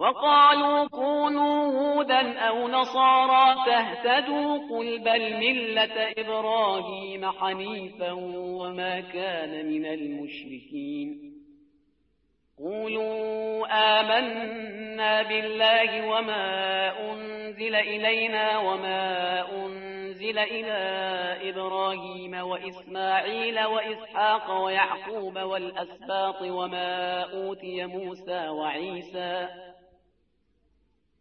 وقالوا كونوا هودا أو نصارى تهتدوا قل بل ملة إبراهيم حنيفا وما كان من المشركين. قولوا آمنا بالله وما أنزل إلينا وما أنزل إلى إبراهيم وإسماعيل وإسحاق ويعقوب والأسباط وما أوتي موسى وعيسى